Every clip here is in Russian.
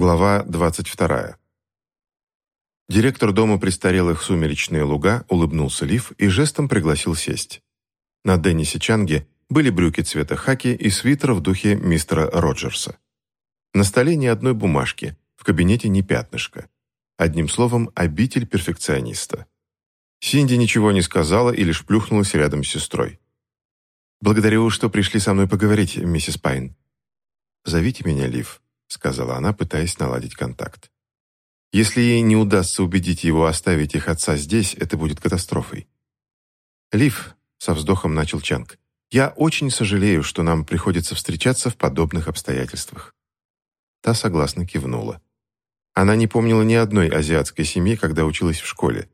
Глава 22. Директор дома престарелых «Сумеречные луга» улыбнулся Лив и жестом пригласил сесть. На Деннисе Чанге были брюки цвета хаки и свитер в духе мистера Роджерса. На столе ни одной бумажки, в кабинете ни пятнышка. Одним словом, обитель перфекциониста. Синди ничего не сказала и лишь плюхнулась рядом с сестрой. «Благодарю, что пришли со мной поговорить, миссис Пайн». «Зовите меня Лив», — сказала она, пытаясь наладить контакт. «Если ей не удастся убедить его оставить их отца здесь, это будет катастрофой». «Лив», — со вздохом начал Чанг, «я очень сожалею, что нам приходится встречаться в подобных обстоятельствах». Та согласно кивнула. Она не помнила ни одной азиатской семьи, когда училась в школе.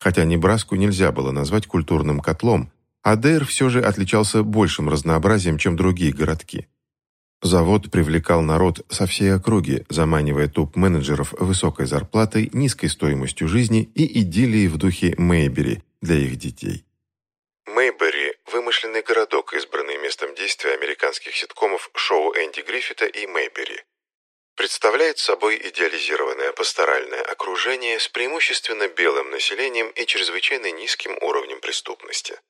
Хотя Небраску нельзя было назвать культурным котлом, а Дейр все же отличался большим разнообразием, чем другие городки. Завод привлекал народ со всей округи, заманивая топ-менеджеров высокой зарплатой, низкой стоимостью жизни и идиллией в духе Мэйбери для их детей. Мэйбери – вымышленный городок, избранный местом действия американских ситкомов шоу Энди Гриффита и Мэйбери. Представляет собой идеализированное пасторальное окружение с преимущественно белым населением и чрезвычайно низким уровнем преступности.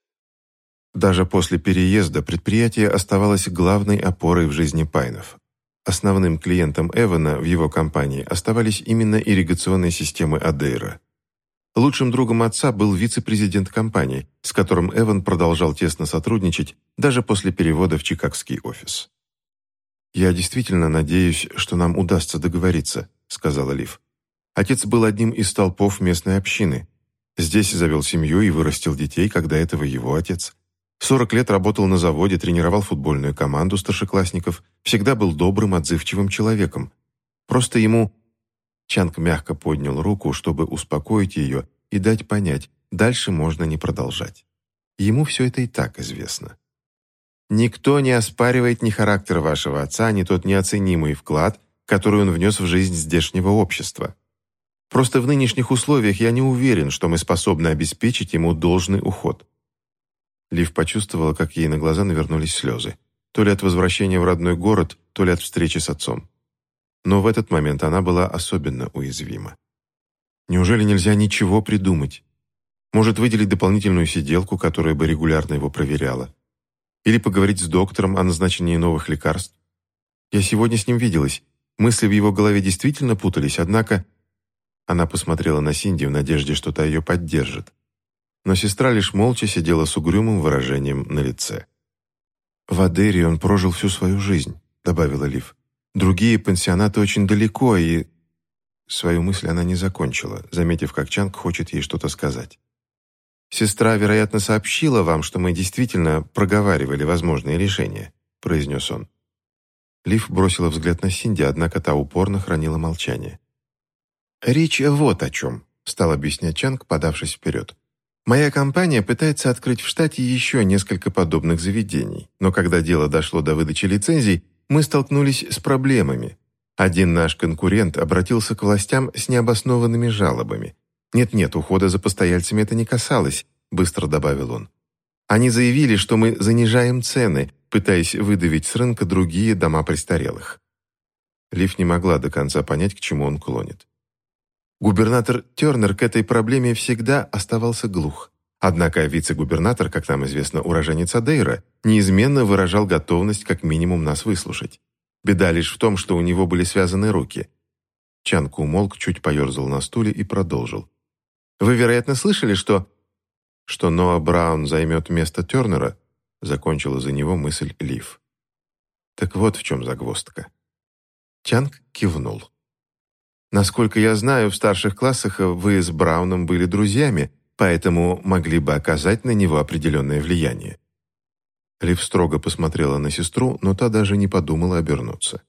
Даже после переезда предприятие оставалось главной опорой в жизни Пайнов. Основным клиентом Эвана в его компании оставались именно ирригационные системы Адейра. Лучшим другом отца был вице-президент компании, с которым Эван продолжал тесно сотрудничать даже после перевода в Чикагский офис. «Я действительно надеюсь, что нам удастся договориться», — сказала Лив. Отец был одним из столпов местной общины. Здесь завел семью и вырастил детей, когда этого его отец. 40 лет работал на заводе, тренировал футбольную команду старшеклассников, всегда был добрым, отзывчивым человеком. Просто ему... Чанг мягко поднял руку, чтобы успокоить ее и дать понять, дальше можно не продолжать. Ему все это и так известно. Никто не оспаривает ни характер вашего отца, ни тот неоценимый вклад, который он внес в жизнь здешнего общества. Просто в нынешних условиях я не уверен, что мы способны обеспечить ему должный уход. Лив почувствовала, как ей на глаза навернулись слезы. То ли от возвращения в родной город, то ли от встречи с отцом. Но в этот момент она была особенно уязвима. Неужели нельзя ничего придумать? Может, выделить дополнительную сиделку, которая бы регулярно его проверяла? Или поговорить с доктором о назначении новых лекарств? Я сегодня с ним виделась. Мысли в его голове действительно путались, однако... Она посмотрела на Синди в надежде, что та ее поддержит но сестра лишь молча сидела с угрюмым выражением на лице. «В Адере он прожил всю свою жизнь», — добавила Лив. «Другие пансионаты очень далеко, и...» Свою мысль она не закончила, заметив, как Чанг хочет ей что-то сказать. «Сестра, вероятно, сообщила вам, что мы действительно проговаривали возможные решения», — произнес он. Лив бросила взгляд на Синди, однако та упорно хранила молчание. «Речь вот о чем», — стал объяснять Чанг, подавшись вперед. Моя компания пытается открыть в штате еще несколько подобных заведений, но когда дело дошло до выдачи лицензий, мы столкнулись с проблемами. Один наш конкурент обратился к властям с необоснованными жалобами. «Нет-нет, ухода за постояльцами это не касалось», — быстро добавил он. «Они заявили, что мы занижаем цены, пытаясь выдавить с рынка другие дома престарелых». Лив не могла до конца понять, к чему он клонит. Губернатор Тернер к этой проблеме всегда оставался глух. Однако вице-губернатор, как нам известно, уроженец Адейра, неизменно выражал готовность как минимум нас выслушать. Беда лишь в том, что у него были связаны руки. Чанку умолк, чуть поерзал на стуле и продолжил. «Вы, вероятно, слышали, что...» «Что Ноа Браун займет место Тернера?» Закончила за него мысль Лив. «Так вот в чем загвоздка». Чанг кивнул. Насколько я знаю, в старших классах вы с Брауном были друзьями, поэтому могли бы оказать на него определенное влияние». Лив строго посмотрела на сестру, но та даже не подумала обернуться.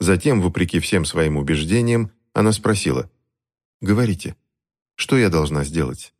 Затем, вопреки всем своим убеждениям, она спросила, «Говорите, что я должна сделать?»